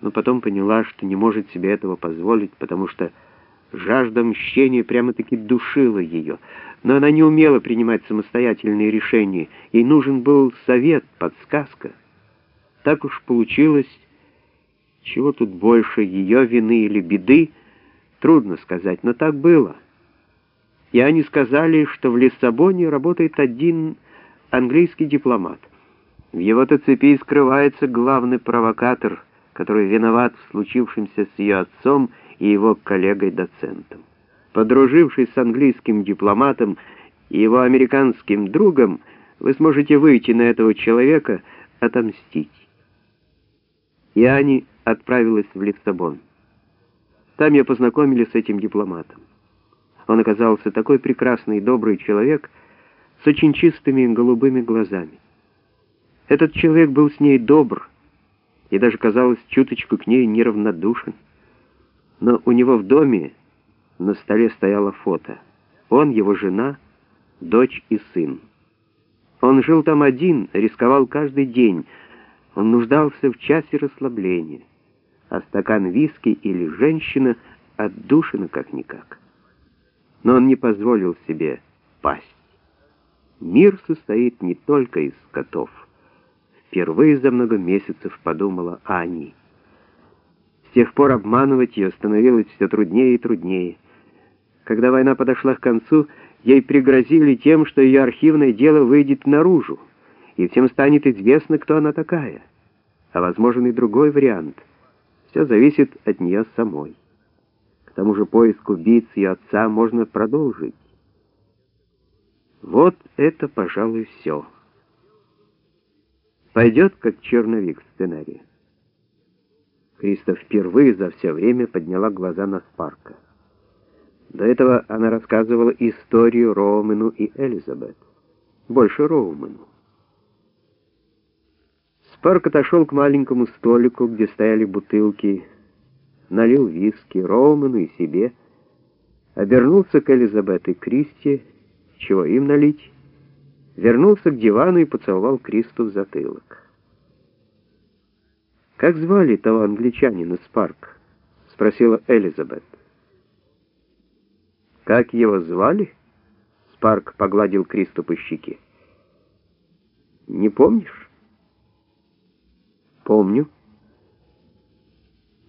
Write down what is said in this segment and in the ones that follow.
но потом поняла, что не может себе этого позволить, потому что жажда мщения прямо-таки душила ее. Но она не умела принимать самостоятельные решения, ей нужен был совет, подсказка. Так уж получилось, чего тут больше, ее вины или беды, трудно сказать, но так было. И они сказали, что в Лиссабоне работает один английский дипломат. В его-то цепи скрывается главный провокатор, который виноват в случившемся с ее отцом и его коллегой-доцентом. Подружившись с английским дипломатом и его американским другом, вы сможете выйти на этого человека, отомстить. И Ани отправилась в Лиссабон. Там я познакомились с этим дипломатом. Он оказался такой прекрасный и добрый человек с очень чистыми голубыми глазами. Этот человек был с ней добр и даже, казалось, чуточку к ней неравнодушен. Но у него в доме на столе стояло фото. Он, его жена, дочь и сын. Он жил там один, рисковал каждый день. Он нуждался в часе расслабления. А стакан виски или женщина отдушина как-никак. Но он не позволил себе пасть. Мир состоит не только из котов. Впервые за много месяцев подумала Ани. С тех пор обманывать ее становилось все труднее и труднее. Когда война подошла к концу, ей пригрозили тем, что ее архивное дело выйдет наружу, и всем станет известно, кто она такая. А возможен и другой вариант. Все зависит от нее самой. К тому же поиск убийц ее отца можно продолжить. Вот это, пожалуй, все. Пойдет как черновик сценария. Криста впервые за все время подняла глаза на Спарка. До этого она рассказывала историю Роумену и Элизабет. Больше Роумену. Спарк отошел к маленькому столику, где стояли бутылки, налил виски Роумену и себе, обернулся к Элизабет и Кристи, чего им налить, вернулся к дивану и поцеловал Кристу в затылок. «Как звали того англичанина Спарк?» — спросила Элизабет. «Как его звали?» — Спарк погладил Кристу по щеке. «Не помнишь?» «Помню».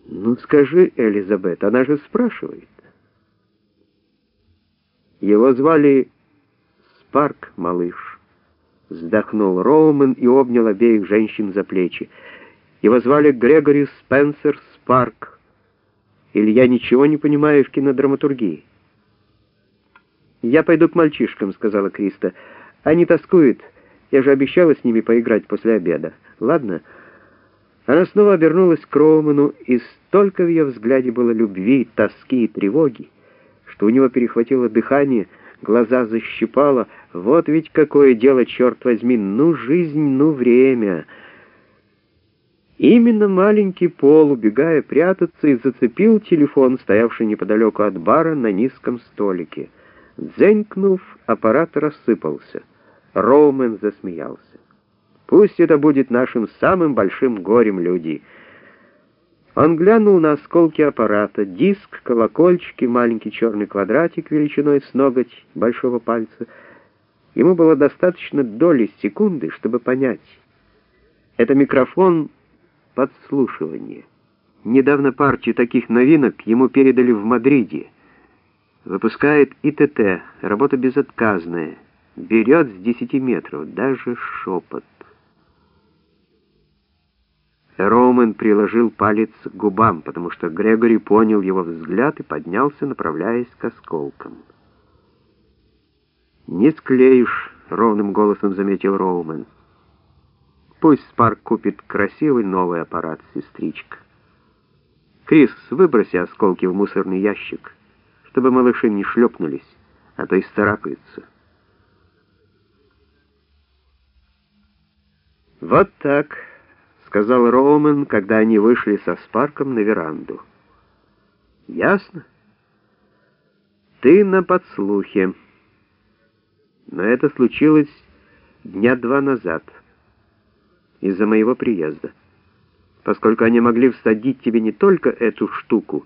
«Ну скажи, Элизабет, она же спрашивает». Его звали Спарк, малыш. Вздохнул Роумен и обнял обеих женщин за плечи. Его звали Грегори Спенсер Спарк. Или я ничего не понимаю в кинодраматургии? «Я пойду к мальчишкам», — сказала Криста. «Они тоскуют. Я же обещала с ними поиграть после обеда. Ладно?» Она снова обернулась к Роуману, и столько в ее взгляде было любви, тоски и тревоги, что у него перехватило дыхание, глаза защипало. Вот ведь какое дело, черт возьми, ну жизнь, ну время. Именно маленький Пол, убегая прятаться, и зацепил телефон, стоявший неподалеку от бара на низком столике. Дзенькнув, аппарат рассыпался. Роумен засмеялся. «Пусть это будет нашим самым большим горем, люди». Он глянул на осколки аппарата, диск, колокольчики, маленький черный квадратик величиной с ноготь большого пальца. Ему было достаточно доли секунды, чтобы понять. Это микрофон подслушивания. Недавно партию таких новинок ему передали в Мадриде. Выпускает ИТТ, работа безотказная. Берет с 10 метров, даже шепот. Роумен приложил палец к губам, потому что Грегори понял его взгляд и поднялся, направляясь к осколкам. «Не склеишь», — ровным голосом заметил Роумен. «Пусть Спарк купит красивый новый аппарат, сестричка. Крис, выброси осколки в мусорный ящик, чтобы малыши не шлепнулись, а то и старапаются». «Вот так» сказал Роумен, когда они вышли со Спарком на веранду. «Ясно? Ты на подслухе. Но это случилось дня два назад, из-за моего приезда. поскольку они могли всадить тебе не только эту штуку,